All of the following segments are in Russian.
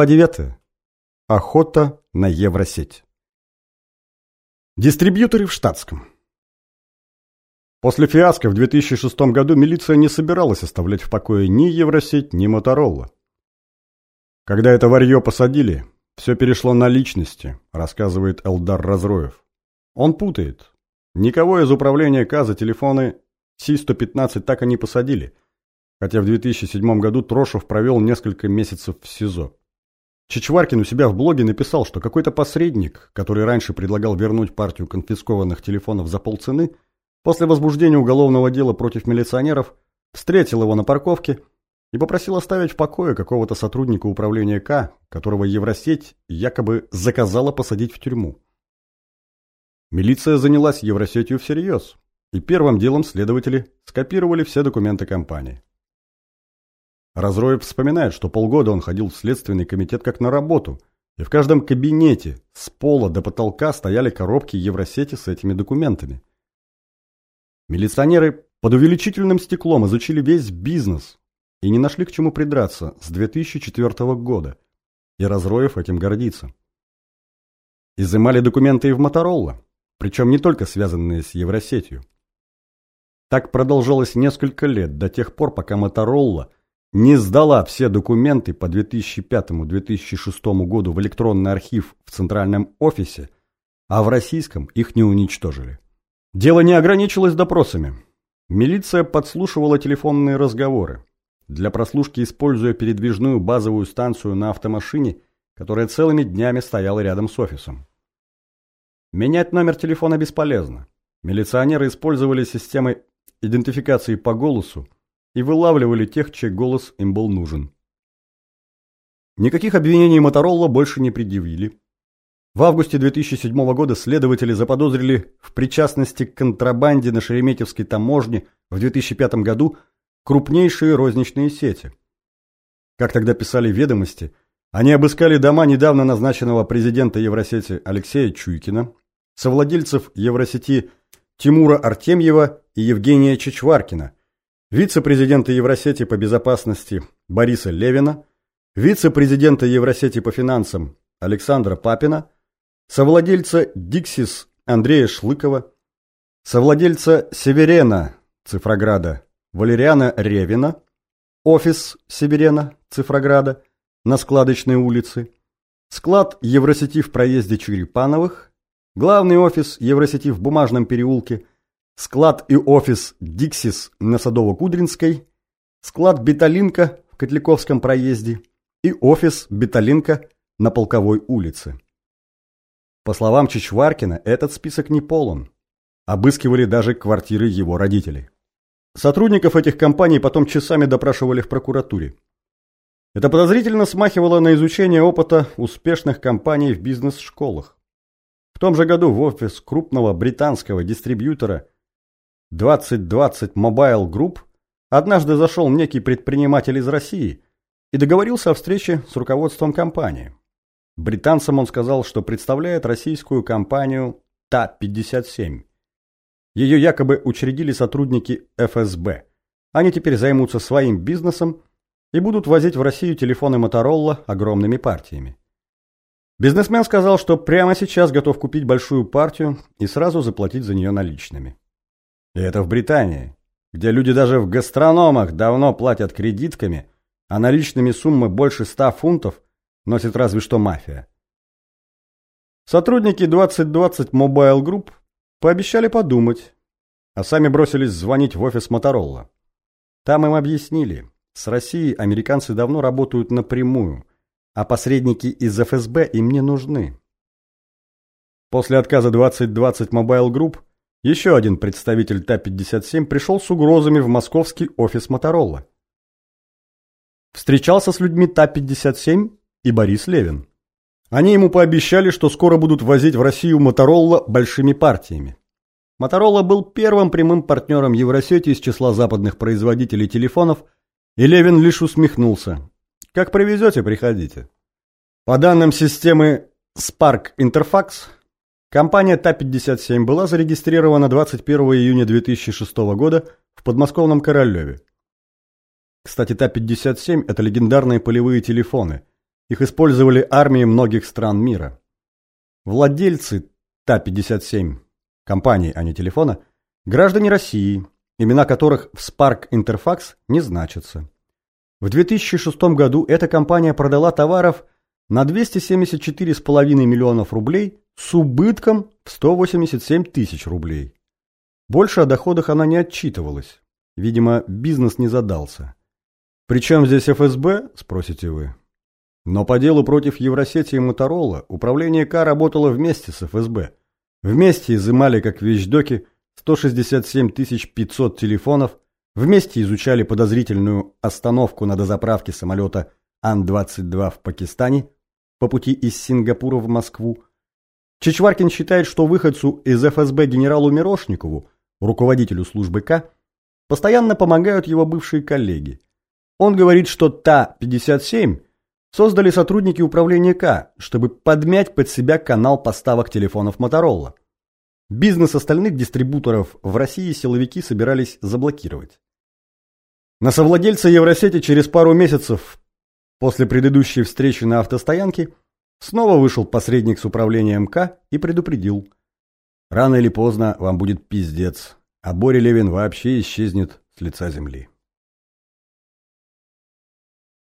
Глава 9. Охота на Евросеть. Дистрибьюторы в штатском. После фиаско в 2006 году милиция не собиралась оставлять в покое ни Евросеть, ни Моторола. Когда это варье посадили, все перешло на личности, рассказывает Элдар Разроев. Он путает. Никого из управления К за телефоны Си-115 так и не посадили, хотя в 2007 году Трошев провел несколько месяцев в СИЗО. Чичваркин у себя в блоге написал, что какой-то посредник, который раньше предлагал вернуть партию конфискованных телефонов за полцены, после возбуждения уголовного дела против милиционеров, встретил его на парковке и попросил оставить в покое какого-то сотрудника управления К, которого Евросеть якобы заказала посадить в тюрьму. Милиция занялась Евросетью всерьез, и первым делом следователи скопировали все документы компании. Разроев вспоминает, что полгода он ходил в следственный комитет как на работу, и в каждом кабинете с пола до потолка стояли коробки Евросети с этими документами. Милиционеры под увеличительным стеклом изучили весь бизнес и не нашли к чему придраться с 2004 года, и Разроев этим гордится. Изымали документы и в Моторолла, причем не только связанные с Евросетью. Так продолжалось несколько лет, до тех пор, пока Моторолла – не сдала все документы по 2005-2006 году в электронный архив в центральном офисе, а в российском их не уничтожили. Дело не ограничилось допросами. Милиция подслушивала телефонные разговоры, для прослушки используя передвижную базовую станцию на автомашине, которая целыми днями стояла рядом с офисом. Менять номер телефона бесполезно. Милиционеры использовали системы идентификации по голосу, и вылавливали тех, чей голос им был нужен. Никаких обвинений Моторолла больше не предъявили. В августе 2007 года следователи заподозрили в причастности к контрабанде на Шереметьевской таможне в 2005 году крупнейшие розничные сети. Как тогда писали ведомости, они обыскали дома недавно назначенного президента Евросети Алексея Чуйкина, совладельцев Евросети Тимура Артемьева и Евгения Чичваркина – вице-президента Евросети по безопасности Бориса Левина, вице-президента Евросети по финансам Александра Папина, совладельца Диксис Андрея Шлыкова, совладельца Северена Цифрограда Валериана Ревина, офис Северена Цифрограда на складочной улице, склад Евросети в проезде Черепановых, главный офис Евросети в Бумажном переулке – склад и офис «Диксис» на Садово-Кудринской, склад «Беталинка» в Котляковском проезде и офис «Беталинка» на Полковой улице. По словам Чичваркина, этот список не полон. Обыскивали даже квартиры его родителей. Сотрудников этих компаний потом часами допрашивали в прокуратуре. Это подозрительно смахивало на изучение опыта успешных компаний в бизнес-школах. В том же году в офис крупного британского дистрибьютора 2020 Mobile Group однажды зашел некий предприниматель из России и договорился о встрече с руководством компании. Британцам он сказал, что представляет российскую компанию ТА-57. Ее якобы учредили сотрудники ФСБ. Они теперь займутся своим бизнесом и будут возить в Россию телефоны Моторола огромными партиями. Бизнесмен сказал, что прямо сейчас готов купить большую партию и сразу заплатить за нее наличными. И это в Британии, где люди даже в гастрономах давно платят кредитками, а наличными суммы больше ста фунтов носит разве что мафия. Сотрудники 2020 Mobile Group пообещали подумать, а сами бросились звонить в офис Моторола. Там им объяснили, с Россией американцы давно работают напрямую, а посредники из ФСБ им не нужны. После отказа 2020 Mobile Group еще один представитель Та-57 пришел с угрозами в московский офис Моторола. Встречался с людьми Та-57 и Борис Левин. Они ему пообещали, что скоро будут возить в Россию Моторола большими партиями. Моторола был первым прямым партнером Евросети из числа западных производителей телефонов, и Левин лишь усмехнулся. «Как привезете, приходите». По данным системы Spark Interfax, Компания Та-57 была зарегистрирована 21 июня 2006 года в подмосковном Королеве. Кстати, Та-57 – это легендарные полевые телефоны. Их использовали армии многих стран мира. Владельцы Та-57, компании, а не телефона, граждане России, имена которых в Spark Interfax не значатся. В 2006 году эта компания продала товаров на 274,5 миллионов рублей с убытком в 187 тысяч рублей. Больше о доходах она не отчитывалась. Видимо, бизнес не задался. Причем здесь ФСБ, спросите вы? Но по делу против Евросети и Моторола управление К работало вместе с ФСБ. Вместе изымали как вещдоки 167 500 телефонов, вместе изучали подозрительную остановку на дозаправке самолета Ан-22 в Пакистане по пути из Сингапура в Москву. Чичваркин считает, что выходцу из ФСБ генералу Мирошникову, руководителю службы К, постоянно помогают его бывшие коллеги. Он говорит, что Та-57 создали сотрудники управления К, чтобы подмять под себя канал поставок телефонов Моторола. Бизнес остальных дистрибуторов в России силовики собирались заблокировать. На совладельца Евросети через пару месяцев после предыдущей встречи на автостоянке снова вышел посредник с управления МК и предупредил. Рано или поздно вам будет пиздец, а Боря Левин вообще исчезнет с лица земли.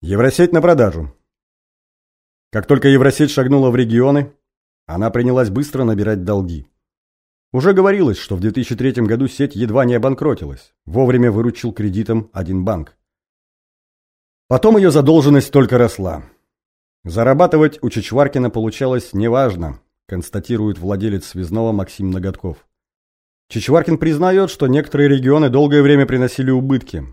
Евросеть на продажу. Как только Евросеть шагнула в регионы, она принялась быстро набирать долги. Уже говорилось, что в 2003 году сеть едва не обанкротилась. Вовремя выручил кредитом один банк. Потом ее задолженность только росла. Зарабатывать у Чичваркина получалось неважно, констатирует владелец связного Максим Ноготков. Чичваркин признает, что некоторые регионы долгое время приносили убытки.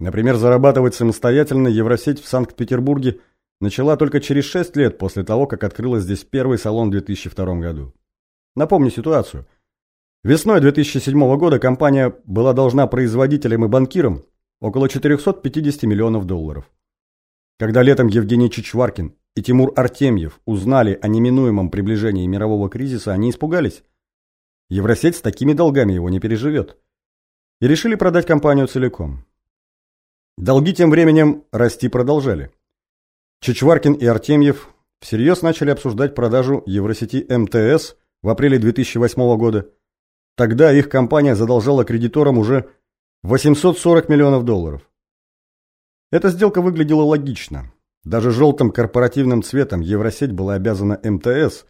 Например, зарабатывать самостоятельно Евросеть в Санкт-Петербурге – начала только через 6 лет после того, как открыла здесь первый салон в 2002 году. Напомню ситуацию. Весной 2007 года компания была должна производителям и банкирам около 450 миллионов долларов. Когда летом Евгений Чичваркин и Тимур Артемьев узнали о неминуемом приближении мирового кризиса, они испугались. Евросеть с такими долгами его не переживет. И решили продать компанию целиком. Долги тем временем расти продолжали. Чичваркин и Артемьев всерьез начали обсуждать продажу Евросети МТС в апреле 2008 года. Тогда их компания задолжала кредиторам уже 840 миллионов долларов. Эта сделка выглядела логично. Даже желтым корпоративным цветом Евросеть была обязана МТС,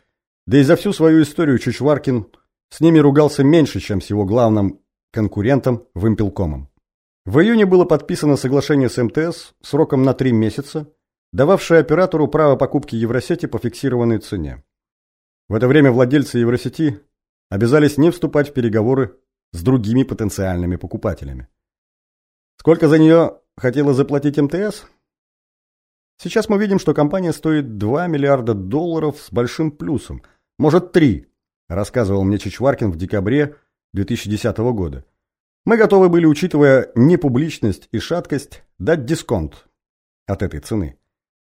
да и за всю свою историю Чичваркин с ними ругался меньше, чем с его главным конкурентом Вымпелкомом. В июне было подписано соглашение с МТС сроком на три месяца, дававшая оператору право покупки Евросети по фиксированной цене. В это время владельцы Евросети обязались не вступать в переговоры с другими потенциальными покупателями. Сколько за нее хотела заплатить МТС? Сейчас мы видим, что компания стоит 2 миллиарда долларов с большим плюсом, может 3, рассказывал мне Чичваркин в декабре 2010 года. Мы готовы были, учитывая непубличность и шаткость, дать дисконт от этой цены.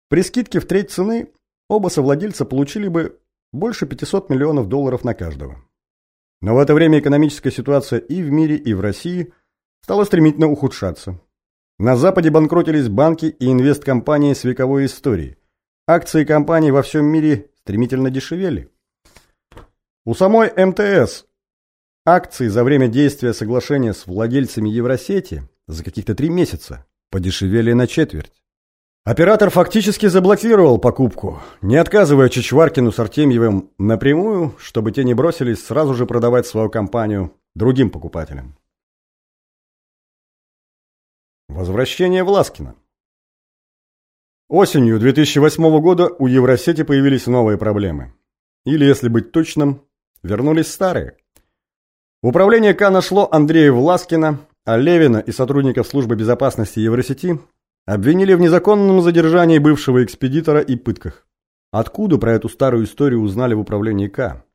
При скидке в треть цены оба совладельца получили бы больше 500 миллионов долларов на каждого. Но в это время экономическая ситуация и в мире, и в России стала стремительно ухудшаться. На Западе банкротились банки и инвесткомпании с вековой историей. Акции компаний во всем мире стремительно дешевели. У самой МТС акции за время действия соглашения с владельцами Евросети за каких-то три месяца подешевели на четверть. Оператор фактически заблокировал покупку, не отказывая Чичваркину с Артемьевым напрямую, чтобы те не бросились сразу же продавать свою компанию другим покупателям. Возвращение Власкина Осенью 2008 года у Евросети появились новые проблемы. Или, если быть точным, вернулись старые. Управление К нашло Андрея Власкина, а Левина и сотрудников службы безопасности Евросети Обвинили в незаконном задержании бывшего экспедитора и пытках. Откуда про эту старую историю узнали в управлении К?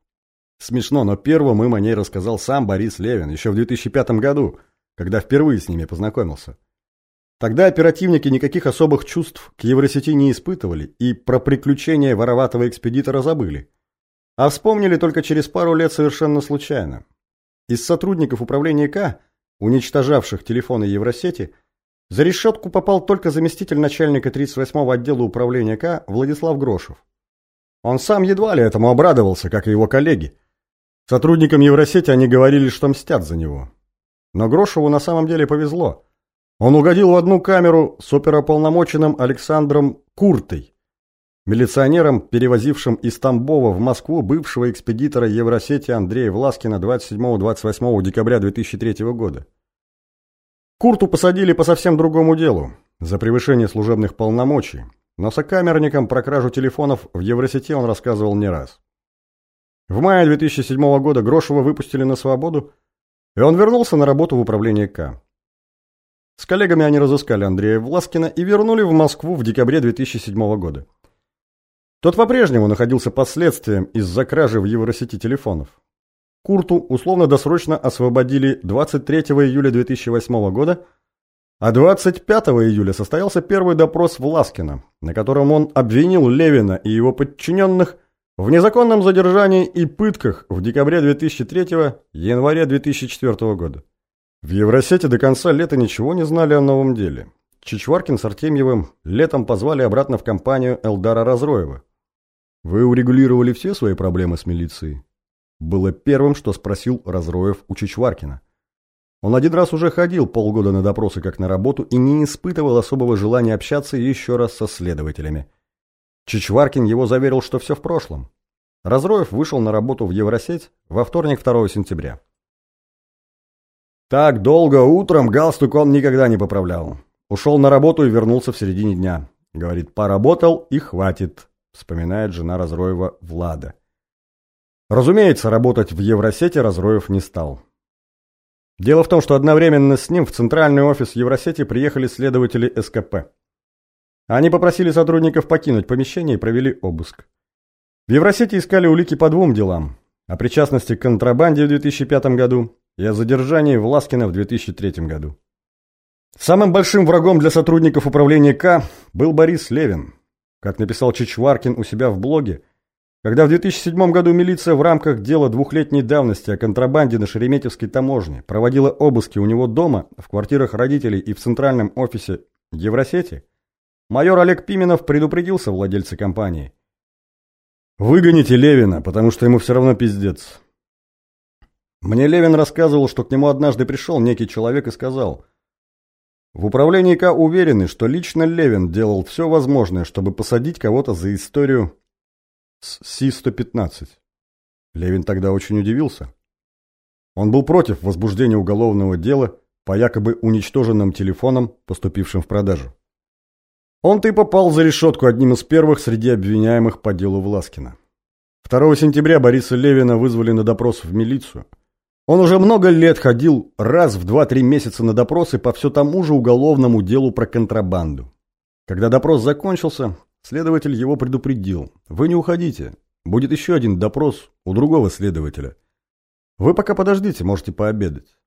Смешно, но первым им о ней рассказал сам Борис Левин еще в 2005 году, когда впервые с ними познакомился. Тогда оперативники никаких особых чувств к Евросети не испытывали и про приключения вороватого экспедитора забыли. А вспомнили только через пару лет совершенно случайно. Из сотрудников управления К, уничтожавших телефоны Евросети, За решетку попал только заместитель начальника 38-го отдела управления К Владислав Грошев. Он сам едва ли этому обрадовался, как и его коллеги. Сотрудникам Евросети они говорили, что мстят за него. Но Грошеву на самом деле повезло. Он угодил в одну камеру с оперополномоченным Александром Куртой, милиционером, перевозившим из Тамбова в Москву бывшего экспедитора Евросети Андрея Власкина 27-28 декабря 2003 года. Курту посадили по совсем другому делу, за превышение служебных полномочий, но сокамерникам про кражу телефонов в Евросети он рассказывал не раз. В мае 2007 года Грошева выпустили на свободу, и он вернулся на работу в управление К. С коллегами они разыскали Андрея Власкина и вернули в Москву в декабре 2007 года. Тот по-прежнему находился под следствием из-за кражи в Евросети телефонов. Курту условно-досрочно освободили 23 июля 2008 года, а 25 июля состоялся первый допрос Власкина, на котором он обвинил Левина и его подчиненных в незаконном задержании и пытках в декабре 2003 январе 2004 года. В Евросети до конца лета ничего не знали о новом деле. Чичваркин с Артемьевым летом позвали обратно в компанию Элдара Разроева. «Вы урегулировали все свои проблемы с милицией?» Было первым, что спросил Разроев у Чичваркина. Он один раз уже ходил полгода на допросы как на работу и не испытывал особого желания общаться еще раз со следователями. Чичваркин его заверил, что все в прошлом. Разроев вышел на работу в Евросеть во вторник 2 сентября. Так долго утром галстук он никогда не поправлял. Ушел на работу и вернулся в середине дня. Говорит, поработал и хватит, вспоминает жена Разроева Влада. Разумеется, работать в Евросети Разроев не стал. Дело в том, что одновременно с ним в центральный офис Евросети приехали следователи СКП. Они попросили сотрудников покинуть помещение и провели обыск. В Евросети искали улики по двум делам. О причастности к контрабанде в 2005 году и о задержании Власкина в 2003 году. Самым большим врагом для сотрудников управления К был Борис Левин. Как написал Чичваркин у себя в блоге, когда в 2007 году милиция в рамках дела двухлетней давности о контрабанде на Шереметьевской таможне проводила обыски у него дома, в квартирах родителей и в центральном офисе Евросети, майор Олег Пименов предупредил владельца компании. «Выгоните Левина, потому что ему все равно пиздец». Мне Левин рассказывал, что к нему однажды пришел некий человек и сказал, «В управлении К уверены, что лично Левин делал все возможное, чтобы посадить кого-то за историю с Си-115. Левин тогда очень удивился. Он был против возбуждения уголовного дела по якобы уничтоженным телефонам, поступившим в продажу. Он-то и попал за решетку одним из первых среди обвиняемых по делу Власкина. 2 сентября Бориса Левина вызвали на допрос в милицию. Он уже много лет ходил раз в 2-3 месяца на допросы по все тому же уголовному делу про контрабанду. Когда допрос закончился, Следователь его предупредил. «Вы не уходите. Будет еще один допрос у другого следователя. Вы пока подождите, можете пообедать».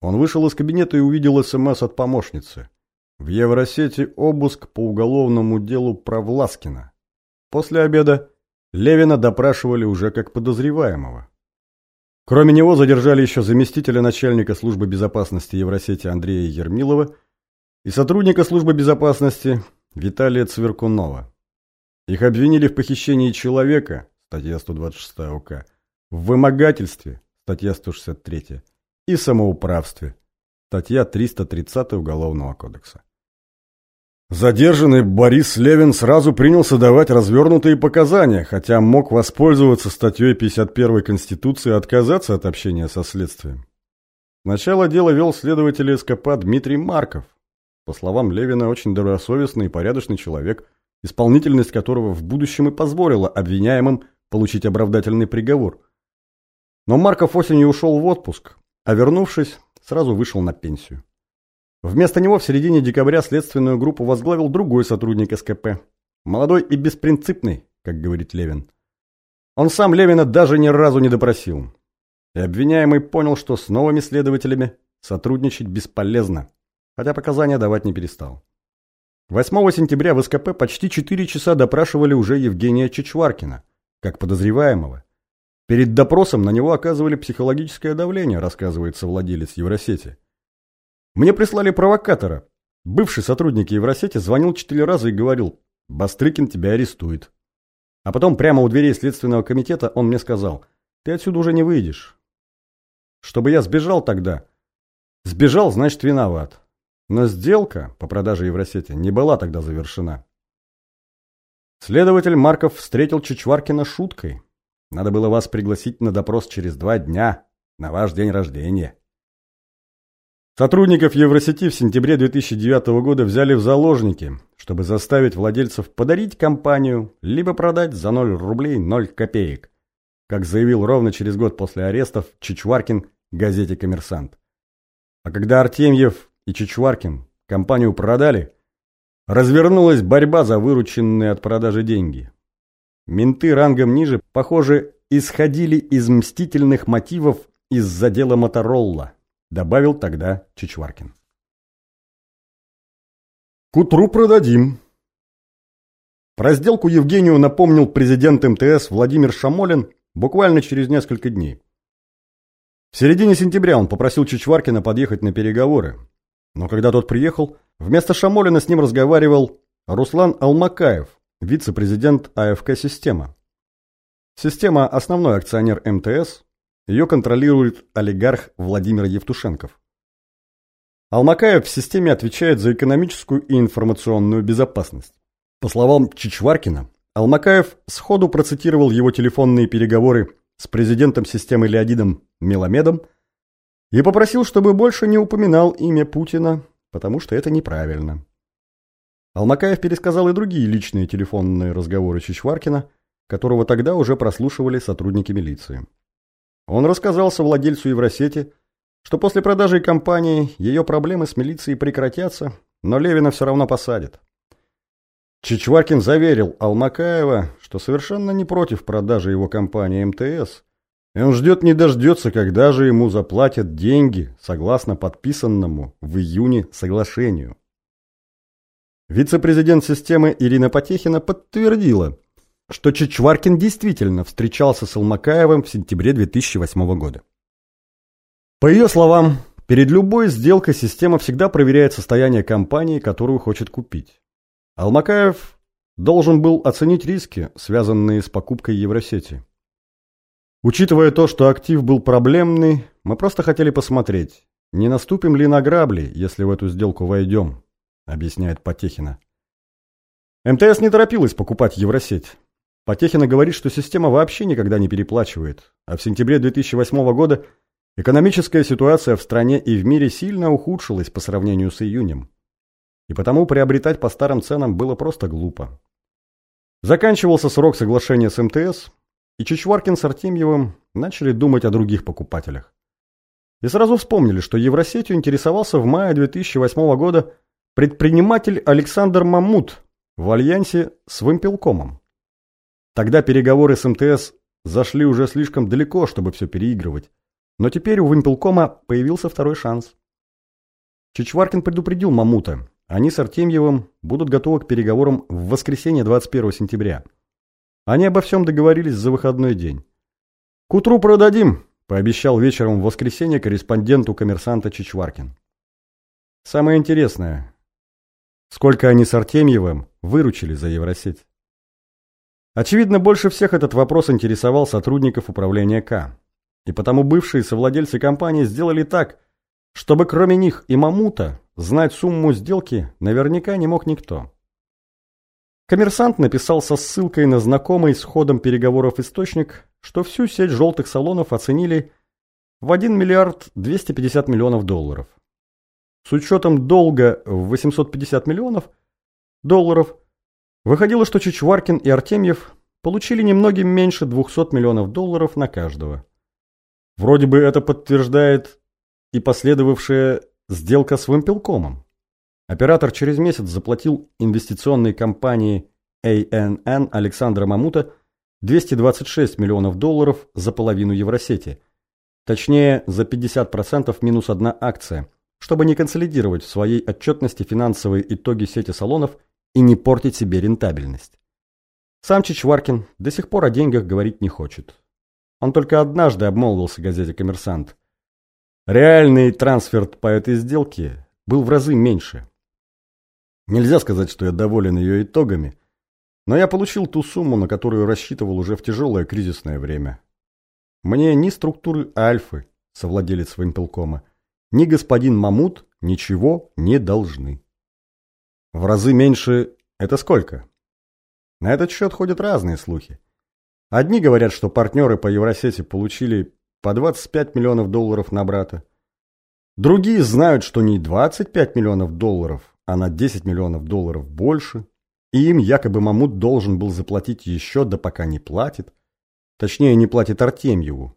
Он вышел из кабинета и увидел СМС от помощницы. В Евросети обыск по уголовному делу про Власкина. После обеда Левина допрашивали уже как подозреваемого. Кроме него задержали еще заместителя начальника службы безопасности Евросети Андрея Ермилова и сотрудника службы безопасности Виталия Цверкунова. Их обвинили в похищении человека, статья 126 УК, в вымогательстве, статья 163, и самоуправстве, статья 330 Уголовного кодекса. Задержанный Борис Левин сразу принялся давать развернутые показания, хотя мог воспользоваться статьей 51 Конституции и отказаться от общения со следствием. Сначала дело вел следователь СКП Дмитрий Марков, по словам Левина, очень добросовестный и порядочный человек, исполнительность которого в будущем и позволила обвиняемым получить оправдательный приговор. Но Марков осенью ушел в отпуск, а вернувшись, сразу вышел на пенсию. Вместо него в середине декабря следственную группу возглавил другой сотрудник СКП. Молодой и беспринципный, как говорит Левин. Он сам Левина даже ни разу не допросил. И обвиняемый понял, что с новыми следователями сотрудничать бесполезно хотя показания давать не перестал. 8 сентября в СКП почти 4 часа допрашивали уже Евгения Чичваркина, как подозреваемого. Перед допросом на него оказывали психологическое давление, рассказывается владелец Евросети. Мне прислали провокатора. Бывший сотрудник Евросети звонил четыре раза и говорил, Бастрыкин тебя арестует. А потом прямо у дверей Следственного комитета он мне сказал, ты отсюда уже не выйдешь. Чтобы я сбежал тогда. Сбежал, значит, виноват. Но сделка по продаже Евросети не была тогда завершена. Следователь Марков встретил Чичваркина шуткой. Надо было вас пригласить на допрос через два дня, на ваш день рождения. Сотрудников Евросети в сентябре 2009 года взяли в заложники, чтобы заставить владельцев подарить компанию, либо продать за 0 рублей 0 копеек, как заявил ровно через год после арестов Чичваркин газете «Коммерсант». А когда Артемьев и Чичваркин компанию продали, развернулась борьба за вырученные от продажи деньги. Менты рангом ниже, похоже, исходили из мстительных мотивов из-за дела Моторолла. Добавил тогда Чичваркин. К утру продадим. Про сделку Евгению напомнил президент МТС Владимир Шамолин буквально через несколько дней. В середине сентября он попросил Чичваркина подъехать на переговоры. Но когда тот приехал, вместо Шамолина с ним разговаривал Руслан Алмакаев, вице-президент АФК «Система». Система – основной акционер МТС, ее контролирует олигарх Владимир Евтушенков. Алмакаев в системе отвечает за экономическую и информационную безопасность. По словам Чичваркина, Алмакаев сходу процитировал его телефонные переговоры с президентом системы Леонидом Меламедом и попросил, чтобы больше не упоминал имя Путина, потому что это неправильно. Алмакаев пересказал и другие личные телефонные разговоры Чичваркина, которого тогда уже прослушивали сотрудники милиции. Он рассказал совладельцу Евросети, что после продажи компании ее проблемы с милицией прекратятся, но Левина все равно посадят. Чичваркин заверил Алмакаева, что совершенно не против продажи его компании МТС, и он ждет не дождется, когда же ему заплатят деньги, согласно подписанному в июне соглашению. Вице-президент системы Ирина Потехина подтвердила, что Чичваркин действительно встречался с Алмакаевым в сентябре 2008 года. По ее словам, перед любой сделкой система всегда проверяет состояние компании, которую хочет купить. Алмакаев должен был оценить риски, связанные с покупкой Евросети. Учитывая то, что актив был проблемный, мы просто хотели посмотреть, не наступим ли на грабли, если в эту сделку войдем, объясняет Потехина. МТС не торопилась покупать Евросеть. Потехина говорит, что система вообще никогда не переплачивает, а в сентябре 2008 года экономическая ситуация в стране и в мире сильно ухудшилась по сравнению с июнем. И потому приобретать по старым ценам было просто глупо. Заканчивался срок соглашения с МТС, и Чичваркин с Артемьевым начали думать о других покупателях. И сразу вспомнили, что Евросетью интересовался в мае 2008 года предприниматель Александр Мамут в альянсе с Вымпелкомом. Тогда переговоры с МТС зашли уже слишком далеко, чтобы все переигрывать. Но теперь у Вимпелкома появился второй шанс. Чичваркин предупредил Мамута. Они с Артемьевым будут готовы к переговорам в воскресенье 21 сентября. Они обо всем договорились за выходной день. «К утру продадим», – пообещал вечером в воскресенье корреспонденту коммерсанта Чичваркин. Самое интересное, сколько они с Артемьевым выручили за Евросеть. Очевидно, больше всех этот вопрос интересовал сотрудников управления К. И потому бывшие совладельцы компании сделали так, чтобы кроме них и Мамута знать сумму сделки наверняка не мог никто. Коммерсант написал со ссылкой на знакомый с ходом переговоров источник, что всю сеть желтых салонов оценили в 1 миллиард 250 миллионов долларов. С учетом долга в 850 миллионов долларов – Выходило, что Чичваркин и Артемьев получили немногим меньше 200 миллионов долларов на каждого. Вроде бы это подтверждает и последовавшая сделка с Вымпелкомом. Оператор через месяц заплатил инвестиционной компании ANN Александра Мамута 226 миллионов долларов за половину Евросети. Точнее, за 50% минус одна акция, чтобы не консолидировать в своей отчетности финансовые итоги сети салонов – и не портить себе рентабельность. Сам Чичваркин до сих пор о деньгах говорить не хочет. Он только однажды обмолвился газете «Коммерсант». Реальный трансфер по этой сделке был в разы меньше. Нельзя сказать, что я доволен ее итогами, но я получил ту сумму, на которую рассчитывал уже в тяжелое кризисное время. Мне ни структуры Альфы, совладелец военполкома, ни господин Мамут ничего не должны. В разы меньше – это сколько? На этот счет ходят разные слухи. Одни говорят, что партнеры по Евросети получили по 25 миллионов долларов на брата. Другие знают, что не 25 миллионов долларов, а на 10 миллионов долларов больше. И им якобы Мамут должен был заплатить еще, да пока не платит. Точнее, не платит Артемьеву.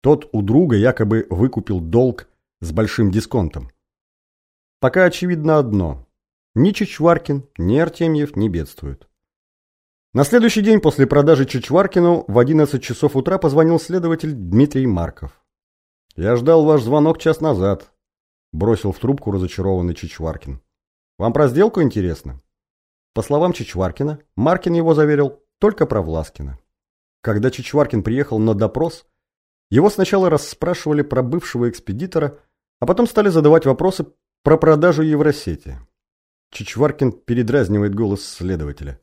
Тот у друга якобы выкупил долг с большим дисконтом. Пока очевидно одно. Ни Чичваркин, ни Артемьев не бедствуют. На следующий день после продажи Чичваркину в 11 часов утра позвонил следователь Дмитрий Марков. «Я ждал ваш звонок час назад», – бросил в трубку разочарованный Чичваркин. «Вам про сделку интересно?» По словам Чичваркина, Маркин его заверил только про Власкина. Когда Чичваркин приехал на допрос, его сначала расспрашивали про бывшего экспедитора, а потом стали задавать вопросы про продажу Евросети. Чичваркин передразнивает голос следователя.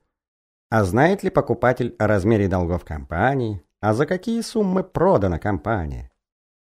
А знает ли покупатель о размере долгов компании? А за какие суммы продана компания?